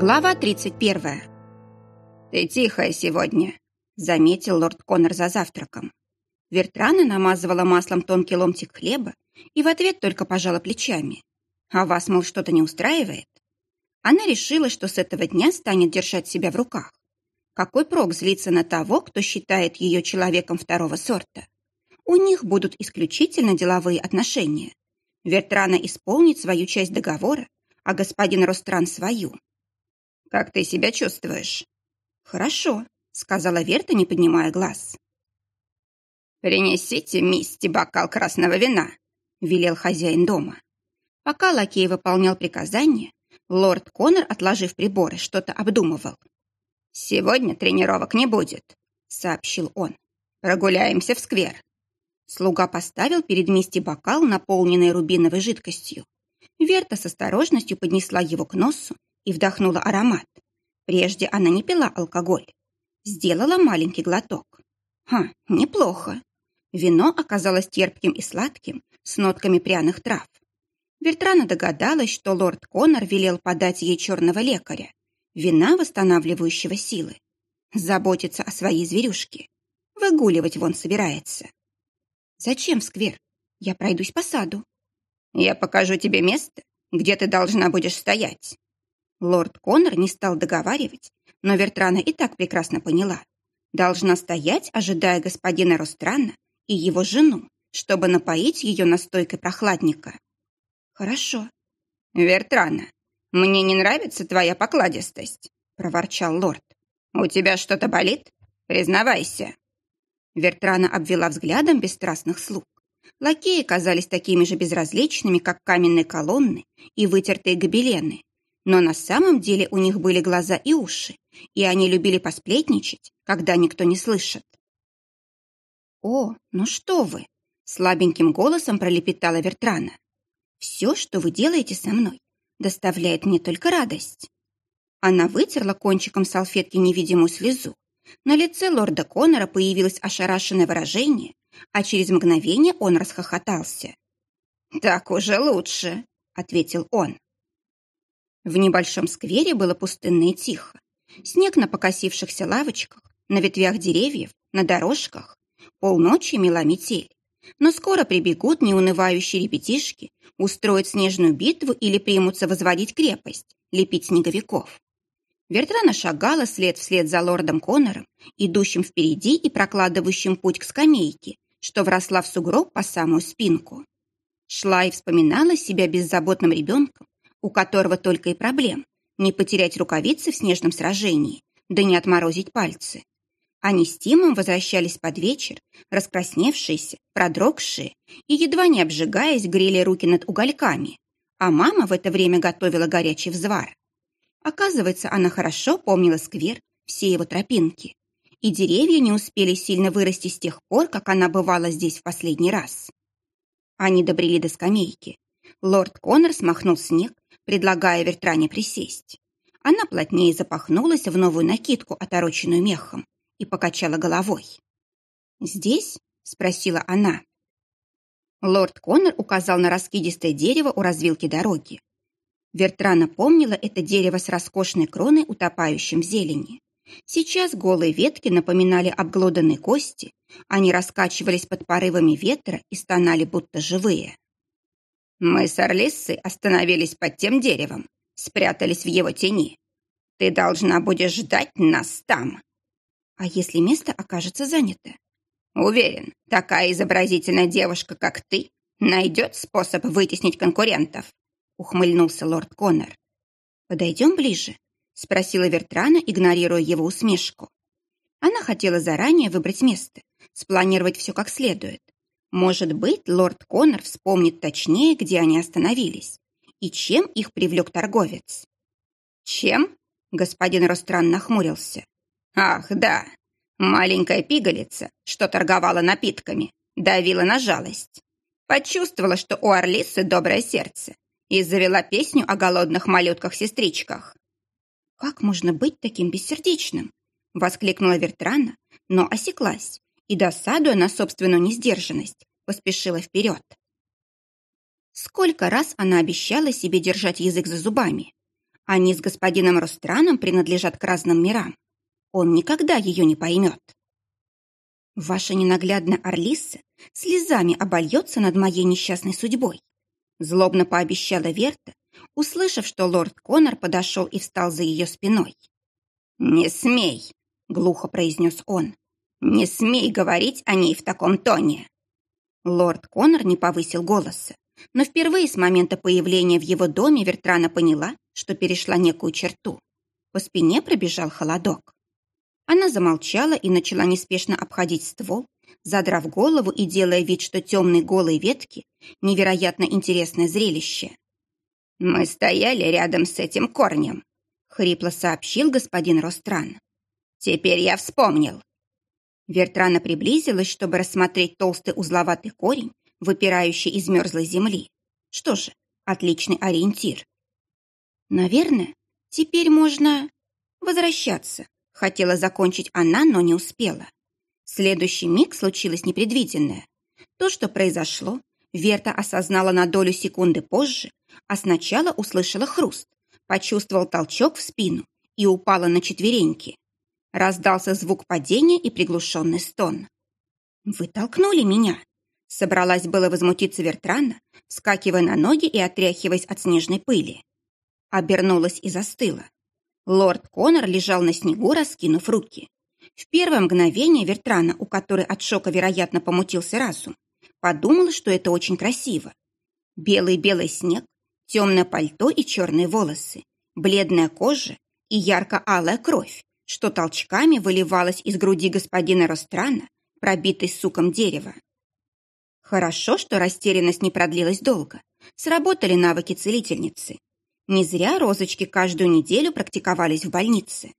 Глава 31. «Ты тихая сегодня», — заметил лорд Коннор за завтраком. Вертрана намазывала маслом тонкий ломтик хлеба и в ответ только пожала плечами. «А вас, мол, что-то не устраивает?» Она решила, что с этого дня станет держать себя в руках. Какой прок злиться на того, кто считает ее человеком второго сорта? У них будут исключительно деловые отношения. Вертрана исполнит свою часть договора, а господин Ростран свою. Как ты себя чувствуешь?» «Хорошо», — сказала Верта, не поднимая глаз. «Принесите мисти бокал красного вина», — велел хозяин дома. Пока лакей выполнял приказание, лорд Коннор, отложив приборы, что-то обдумывал. «Сегодня тренировок не будет», — сообщил он. «Прогуляемся в сквер». Слуга поставил перед Мисти бокал, наполненный рубиновой жидкостью. Верта с осторожностью поднесла его к носу и вдохнула аромат. Прежде она не пила алкоголь. Сделала маленький глоток. Ха, неплохо. Вино оказалось терпким и сладким, с нотками пряных трав. Вертрана догадалась, что лорд Коннор велел подать ей черного лекаря, вина, восстанавливающего силы. Заботиться о своей зверюшке. Выгуливать вон собирается. Зачем в сквер? Я пройдусь по саду. Я покажу тебе место, где ты должна будешь стоять. Лорд Коннор не стал договаривать, но Вертрана и так прекрасно поняла. Должна стоять, ожидая господина Ространа и его жену, чтобы напоить ее настойкой прохладника. «Хорошо». «Вертрана, мне не нравится твоя покладистость», — проворчал лорд. «У тебя что-то болит? Признавайся». Вертрана обвела взглядом бесстрастных слуг. Лакеи казались такими же безразличными, как каменные колонны и вытертые гобелены, но на самом деле у них были глаза и уши, и они любили посплетничать, когда никто не слышит. «О, ну что вы!» — слабеньким голосом пролепетала Вертрана. «Все, что вы делаете со мной, доставляет мне только радость». Она вытерла кончиком салфетки невидимую слезу. На лице лорда Коннора появилось ошарашенное выражение, а через мгновение он расхохотался. «Так уже лучше», — ответил он. В небольшом сквере было пустынно и тихо. Снег на покосившихся лавочках, на ветвях деревьев, на дорожках. Полночи мела метель. Но скоро прибегут неунывающие ребятишки, устроят снежную битву или примутся возводить крепость, лепить снеговиков. Вертрана шагала след вслед за лордом Коннором, идущим впереди и прокладывающим путь к скамейке, что вросла в сугроб по самую спинку. Шла и вспоминала себя беззаботным ребенком, у которого только и проблем не потерять рукавицы в снежном сражении, да не отморозить пальцы. Они с Тимом возвращались под вечер, раскрасневшиеся, продрогшие и, едва не обжигаясь, грели руки над угольками, а мама в это время готовила горячий взвар. Оказывается, она хорошо помнила сквер, все его тропинки, и деревья не успели сильно вырасти с тех пор, как она бывала здесь в последний раз. Они добрели до скамейки. Лорд Коннор смахнул снег, предлагая Вертране присесть. Она плотнее запахнулась в новую накидку, отороченную мехом, и покачала головой. «Здесь?» — спросила она. Лорд Коннор указал на раскидистое дерево у развилки дороги. Вертрана помнила это дерево с роскошной кроной, утопающим в зелени. Сейчас голые ветки напоминали обглоданные кости, они раскачивались под порывами ветра и стонали, будто живые. Мы с Орлиссой остановились под тем деревом, спрятались в его тени. Ты должна будешь ждать нас там. А если место окажется занято? Уверен, такая изобразительная девушка, как ты, найдет способ вытеснить конкурентов, ухмыльнулся лорд Коннор. Подойдем ближе, спросила Вертрана, игнорируя его усмешку. Она хотела заранее выбрать место, спланировать все как следует. Может быть, лорд Коннор вспомнит точнее, где они остановились и чем их привлек торговец. «Чем?» — господин Ростран нахмурился. «Ах, да, маленькая пигалица, что торговала напитками, давила на жалость. Почувствовала, что у Орлисы доброе сердце и завела песню о голодных малютках-сестричках. «Как можно быть таким бессердечным?» — воскликнула Вертрана, но осеклась, и, досадуя на собственную несдержанность, поспешила вперед. Сколько раз она обещала себе держать язык за зубами. Они с господином Ространом принадлежат к разным мирам. Он никогда ее не поймет. Ваша ненаглядная Орлиса слезами обольется над моей несчастной судьбой. Злобно пообещала Верта, услышав, что лорд Конор подошел и встал за ее спиной. «Не смей!» — глухо произнес он. «Не смей говорить о ней в таком тоне!» Лорд Конор не повысил голоса, но впервые с момента появления в его доме Вертрана поняла, что перешла некую черту. По спине пробежал холодок. Она замолчала и начала неспешно обходить ствол, задрав голову и делая вид, что темные голые ветки — невероятно интересное зрелище. «Мы стояли рядом с этим корнем», — хрипло сообщил господин Ростран. «Теперь я вспомнил». Вертрана приблизилась, чтобы рассмотреть толстый узловатый корень, выпирающий из мерзлой земли. Что же, отличный ориентир. Наверное, теперь можно возвращаться. Хотела закончить она, но не успела. В следующий миг случилось непредвиденное. То, что произошло, Верта осознала на долю секунды позже, а сначала услышала хруст, почувствовал толчок в спину и упала на четвереньки. Раздался звук падения и приглушенный стон. «Вы толкнули меня!» Собралась было возмутиться Вертрана, скакивая на ноги и отряхиваясь от снежной пыли. Обернулась и застыла. Лорд Конор лежал на снегу, раскинув руки. В первое мгновение Вертрана, у которой от шока, вероятно, помутился разум, подумала, что это очень красиво. Белый-белый снег, темное пальто и черные волосы, бледная кожа и ярко-алая кровь, что толчками выливалась из груди господина Ространа, пробитой суком дерева. Хорошо, что растерянность не продлилась долго. Сработали навыки целительницы. Не зря розочки каждую неделю практиковались в больнице.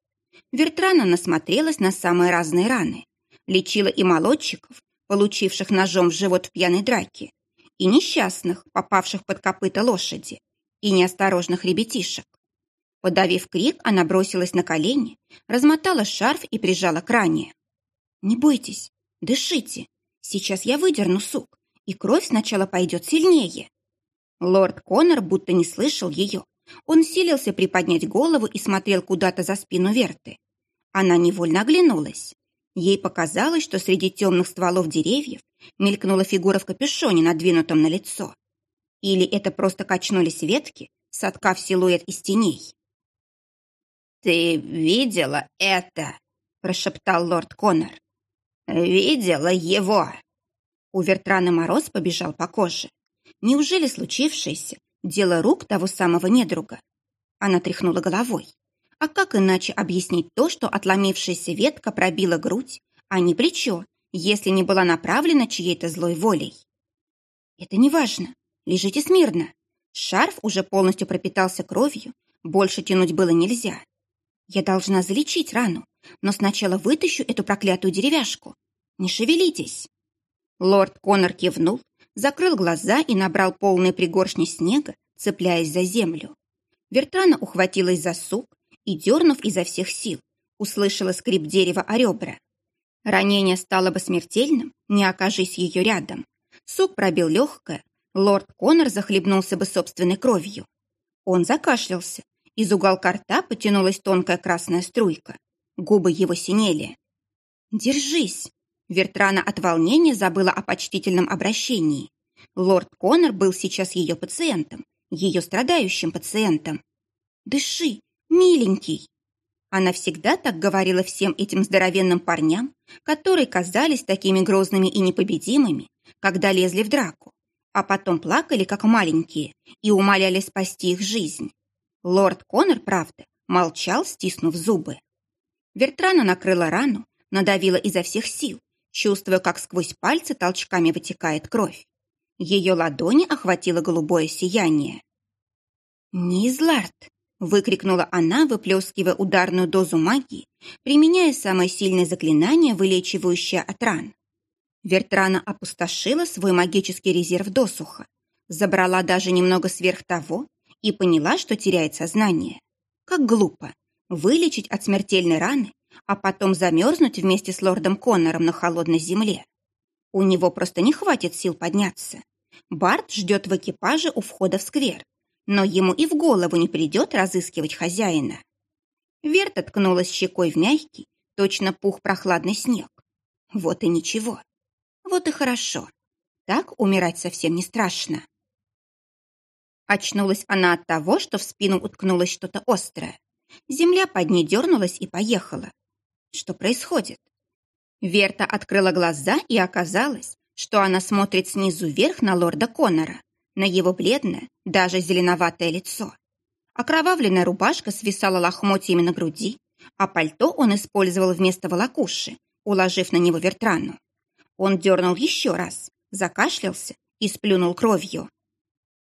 Вертрана насмотрелась на самые разные раны. Лечила и молодчиков, получивших ножом в живот в пьяной драке, и несчастных, попавших под копыта лошади, и неосторожных ребятишек. Подавив крик, она бросилась на колени, размотала шарф и прижала к ране. «Не бойтесь, дышите. Сейчас я выдерну сук, и кровь сначала пойдет сильнее». Лорд Коннор будто не слышал ее, он силился приподнять голову и смотрел куда-то за спину Верты. Она невольно оглянулась. Ей показалось, что среди темных стволов деревьев мелькнула фигура в капюшоне, надвинутом на лицо. Или это просто качнулись ветки, соткав силуэт из теней. «Ты видела это?» – прошептал лорд Коннор. «Видела его?» У Вертрана мороз побежал по коже. Неужели случившееся Дело рук того самого недруга. Она тряхнула головой. А как иначе объяснить то, что отломившаяся ветка пробила грудь, а не плечо, если не была направлена чьей-то злой волей? Это не важно. Лежите смирно. Шарф уже полностью пропитался кровью, больше тянуть было нельзя. Я должна залечить рану, но сначала вытащу эту проклятую деревяшку. Не шевелитесь. Лорд Коннор кивнул, закрыл глаза и набрал полные пригоршни снега, цепляясь за землю. Вертрана ухватилась за сук и, дернув изо всех сил, услышала скрип дерева о ребра. Ранение стало бы смертельным, не окажись ее рядом. Сук пробил легкое, лорд Коннор захлебнулся бы собственной кровью. Он закашлялся, из уголка рта потянулась тонкая красная струйка. Губы его синели. «Держись!» Вертрана от волнения забыла о почтительном обращении. Лорд Коннор был сейчас ее пациентом, ее страдающим пациентом. «Дыши, миленький!» Она всегда так говорила всем этим здоровенным парням, которые казались такими грозными и непобедимыми, когда лезли в драку, а потом плакали, как маленькие, и умоляли спасти их жизнь. Лорд Коннор, правда, молчал, стиснув зубы. Вертрана накрыла рану, надавила изо всех сил, чувствуя, как сквозь пальцы толчками вытекает кровь. Ее ладони охватило голубое сияние. «Низлард!» — выкрикнула она, выплескивая ударную дозу магии, применяя самое сильное заклинание, вылечивающее от ран. Вертрана опустошила свой магический резерв досуха, забрала даже немного сверх того и поняла, что теряет сознание. Как глупо! Вылечить от смертельной раны а потом замерзнуть вместе с лордом Коннором на холодной земле. У него просто не хватит сил подняться. Барт ждет в экипаже у входа в сквер. но ему и в голову не придет разыскивать хозяина. Верта ткнулась щекой в мягкий, точно пух прохладный снег. Вот и ничего. Вот и хорошо. Так умирать совсем не страшно. Очнулась она от того, что в спину уткнулось что-то острое. Земля под ней дернулась и поехала. Что происходит? Верта открыла глаза, и оказалось, что она смотрит снизу вверх на лорда Коннора, на его бледное, даже зеленоватое лицо. Окровавленная рубашка свисала лохмотьями на груди, а пальто он использовал вместо волокуши, уложив на него Вертрану. Он дернул еще раз, закашлялся и сплюнул кровью.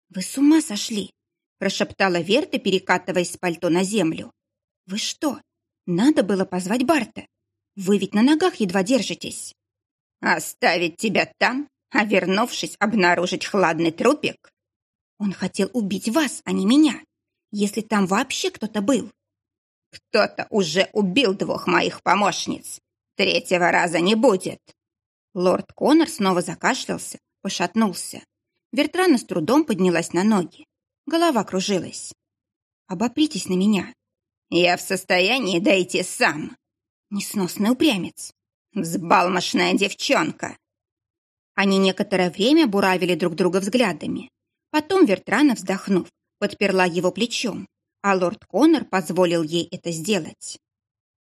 «Вы с ума сошли!» – прошептала Верта, перекатываясь с пальто на землю. «Вы что? Надо было позвать Барта. Вы ведь на ногах едва держитесь». «Оставить тебя там, а вернувшись, обнаружить хладный трупик?» «Он хотел убить вас, а не меня, если там вообще кто-то был». «Кто-то уже убил двух моих помощниц. Третьего раза не будет». Лорд Коннор снова закашлялся, пошатнулся. Вертрана с трудом поднялась на ноги. Голова кружилась. «Обопритесь на меня». «Я в состоянии дойти сам». Несносный упрямец. «Взбалмошная девчонка». Они некоторое время буравили друг друга взглядами. Потом Вертрана, вздохнув, подперла его плечом, а лорд Коннор позволил ей это сделать.